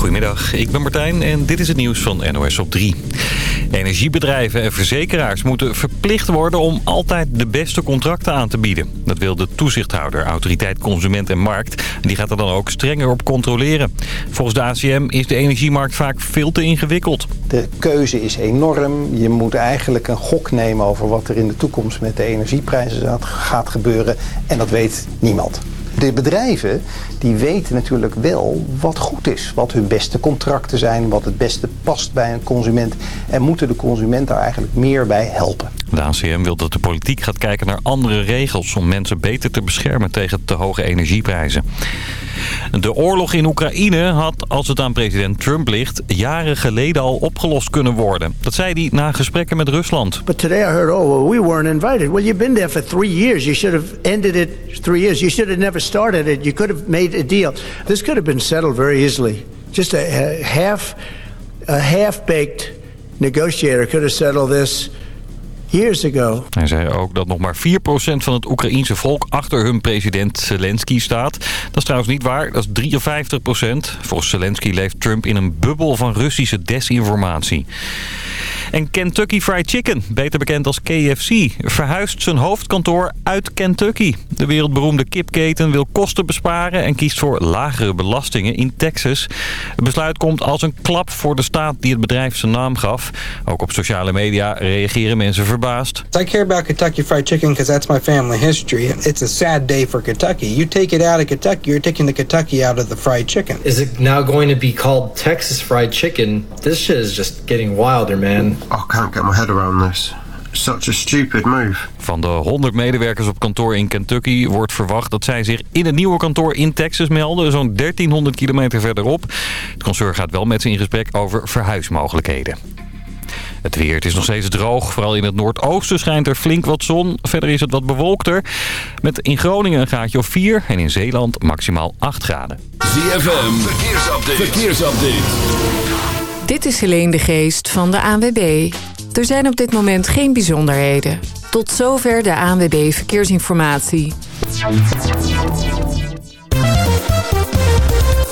Goedemiddag, ik ben Martijn en dit is het nieuws van NOS op 3. Energiebedrijven en verzekeraars moeten verplicht worden om altijd de beste contracten aan te bieden. Dat wil de toezichthouder, Autoriteit Consument en Markt. Die gaat er dan ook strenger op controleren. Volgens de ACM is de energiemarkt vaak veel te ingewikkeld. De keuze is enorm. Je moet eigenlijk een gok nemen over wat er in de toekomst met de energieprijzen gaat gebeuren. En dat weet niemand. De bedrijven die weten natuurlijk wel wat goed is. Wat hun beste contracten zijn, wat het beste past bij een consument. En moeten de consument daar eigenlijk meer bij helpen. De ACM wil dat de politiek gaat kijken naar andere regels... om mensen beter te beschermen tegen te hoge energieprijzen. De oorlog in Oekraïne had, als het aan president Trump ligt... jaren geleden al opgelost kunnen worden. Dat zei hij na gesprekken met Rusland. But today I heard, oh, well, we weren't invited. Well, you've been there for three years. You should have ended it three years. You should have never started it. You could have made a deal. This could have been settled very easily. Just a, a half, a half-baked negotiator could have settled this ago. Hij zei ook dat nog maar 4% van het Oekraïense volk achter hun president Zelensky staat. Dat is trouwens niet waar, dat is 53%. Volgens Zelensky leeft Trump in een bubbel van Russische desinformatie. En Kentucky Fried Chicken, beter bekend als KFC, verhuist zijn hoofdkantoor uit Kentucky. De wereldberoemde kipketen wil kosten besparen en kiest voor lagere belastingen in Texas. Het besluit komt als een klap voor de staat die het bedrijf zijn naam gaf. Ook op sociale media reageren mensen verbaasd. I care about Kentucky Fried Chicken because that's my family history. It's a sad day for Kentucky. You take it out of Kentucky, you're taking the Kentucky out of the fried chicken. Is it now going to be called Texas Fried Chicken? This shit is just getting wilder, man. I can't get my head around this. Such a stupid move. Van de 100 medewerkers op kantoor in Kentucky wordt verwacht dat zij zich in het nieuwe kantoor in Texas melden. Zo'n 1300 kilometer verderop. Het concern gaat wel met ze in gesprek over verhuismogelijkheden. Het weer, het is nog steeds droog. Vooral in het noordoosten schijnt er flink wat zon. Verder is het wat bewolkter. Met in Groningen een graadje of 4 en in Zeeland maximaal 8 graden. ZFM, verkeersupdate. verkeersupdate. Dit is Helene de Geest van de ANWB. Er zijn op dit moment geen bijzonderheden. Tot zover de ANWB Verkeersinformatie.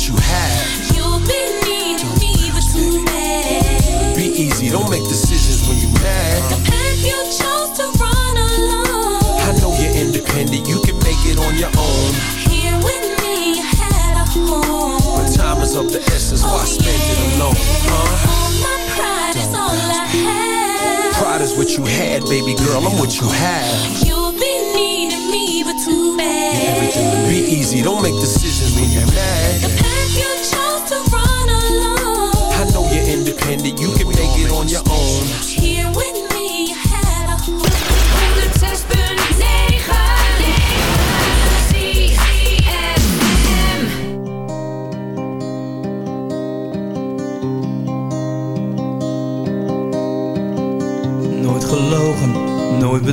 what you have. You'll be needing me, but too bad. Be easy, don't make decisions when you're mad. The path you chose to run alone. I know you're independent, you can make it on your own. Here with me, you had a home. But time is of the essence, why oh, spend it alone? Huh? All my pride is all I have. Pride is what you had, baby girl, I'm what you have. You'll be needing me, but too bad. Be easy, don't make decisions when you're mad.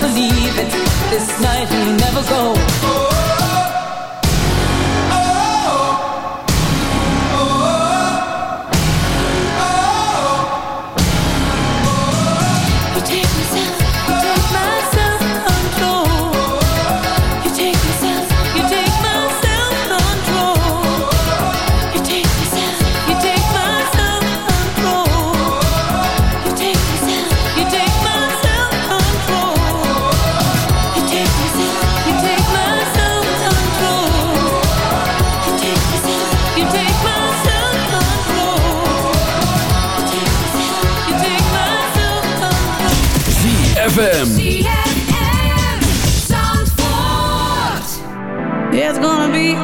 believing this night will never go. It's gonna be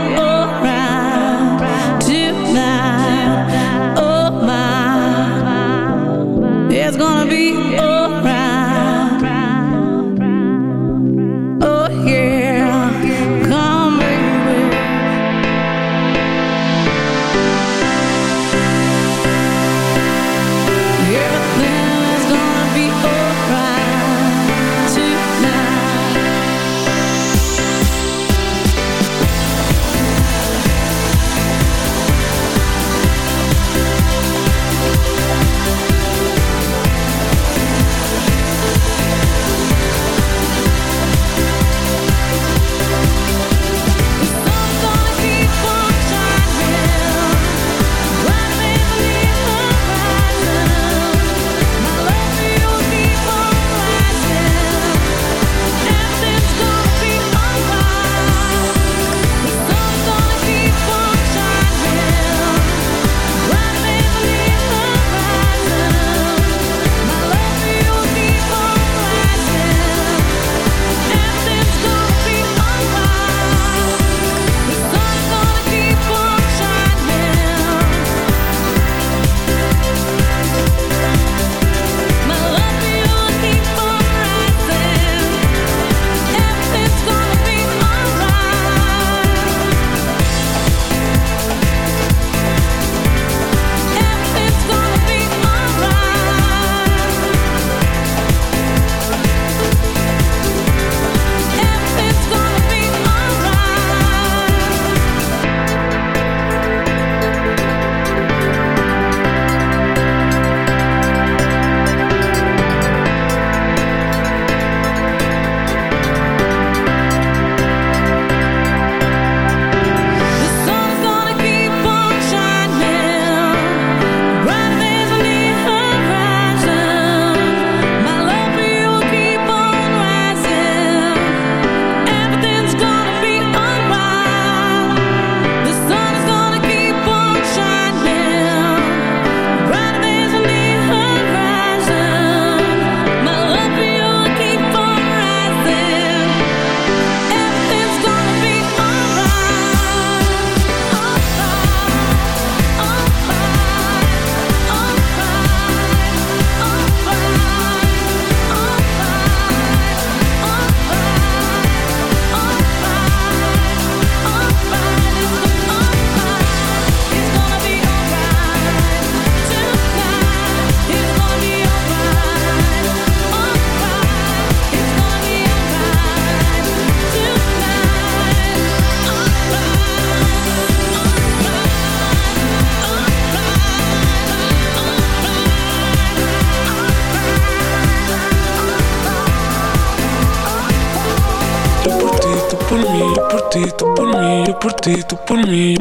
yo por ti, tú por mí.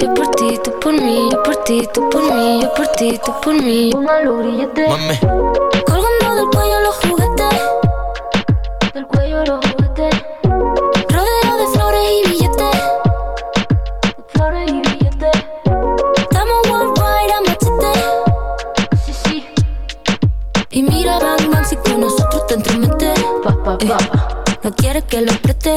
Yo por ti, tú por mí, yo por ti, tú por mí, yo por ti, tú por mí. Póngalo grillete. Mami. Colgando del cuello los juguetes. Del cuello los juguetes. Rodeo de flores y billetes. De flores y billetes. Estamos worldwide a machete. Sí, sí. Y mira, bang, si con nosotros te entrometes. Pa, pa, pa. no quieres que lo preste.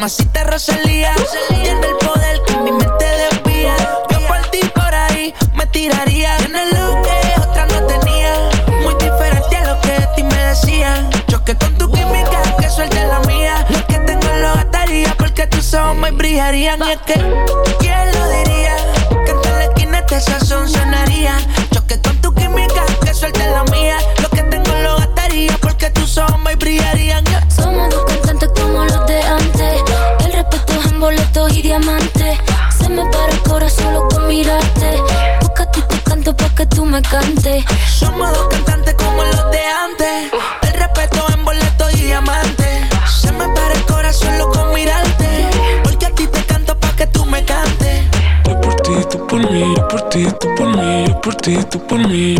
Mamacita Rosalía. Tiene el poder que mi mente desvía. Yo por ti por ahí me tiraría. Tienes lo que otra no tenía. Muy diferente a lo que de ti me decían. Choque con tu química, que suelte la mía. Lo que tengo lo gastaría porque tus ojos me brillarían. Y es que, ¿quién lo diría? Que en la esquina este sazón sonaría. Choque con tu química, que suelte la mía. Lo que tengo lo gastaría porque tus ojos me brillarían. Somos dos cantantes como los de boletos y diamantes. Se me para el corazón solo con mirarte. Porque a ti te canto pa' que tú me cantes. Somos dos cantantes como los de antes. El respeto en boleto y diamante. Se me para el corazón solo con mirarte. Porque a ti te canto pa' que tú me cantes. Yo por ti, tú por mí, yo por ti, tú por mí, yo por ti, tú por mí.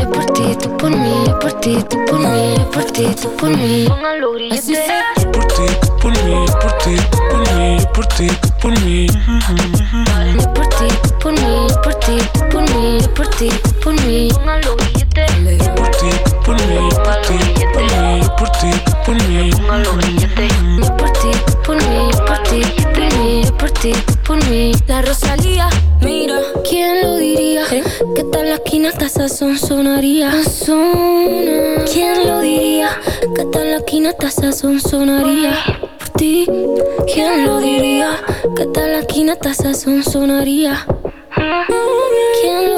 Yo por ti, tú por mí, yo por ti, tú por mí, yo por ti, tú por mí. Pongan los grilletes. Yo por ti, tú por mí, por ti, por mí, por ti, por mí. Yo por ti, por mí, por ti, por mí, por ti, por mí. Yo por ti, por mí, por ti, por mí, por ti, por mí. Yo por ti, por mí, por ti, por mí, por ti, por mí. La Rosalía, mira, ¿quién lo diría? Que tal la esquina hasta sazón sonaría. ¿Quién lo diría? Que tal la esquina hasta sazón sonaría. Ti, ¿quién lo diría? Que tal la esquina hasta sazón sonaría. ¿Quién lo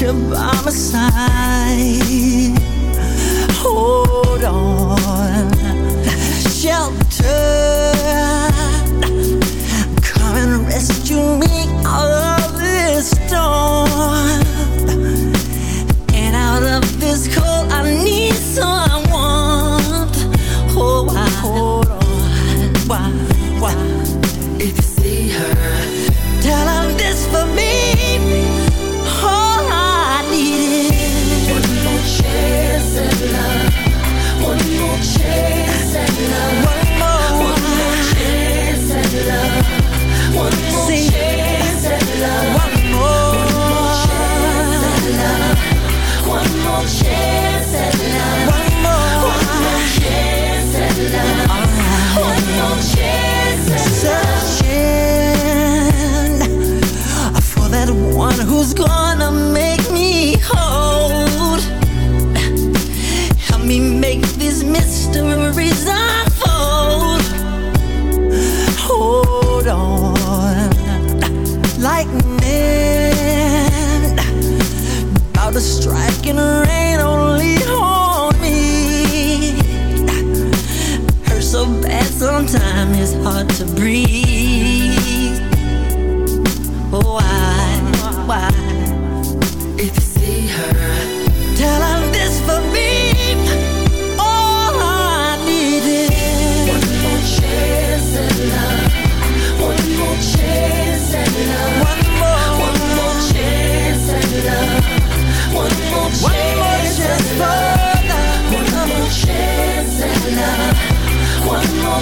you by my side.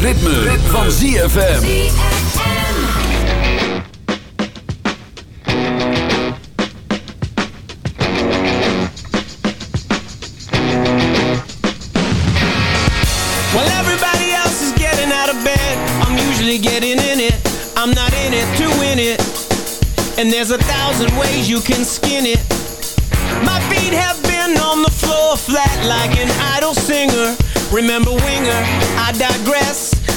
Ritme, ritme. van ZFM. While everybody else is getting out of bed, I'm usually getting in it. I'm not in it to win it. And there's a thousand ways you can skin it. My feet have been on the floor flat like an idle singer. Remember Winger, I digress.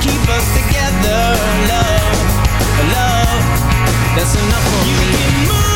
keep us together. Love, love, that's enough for me. You can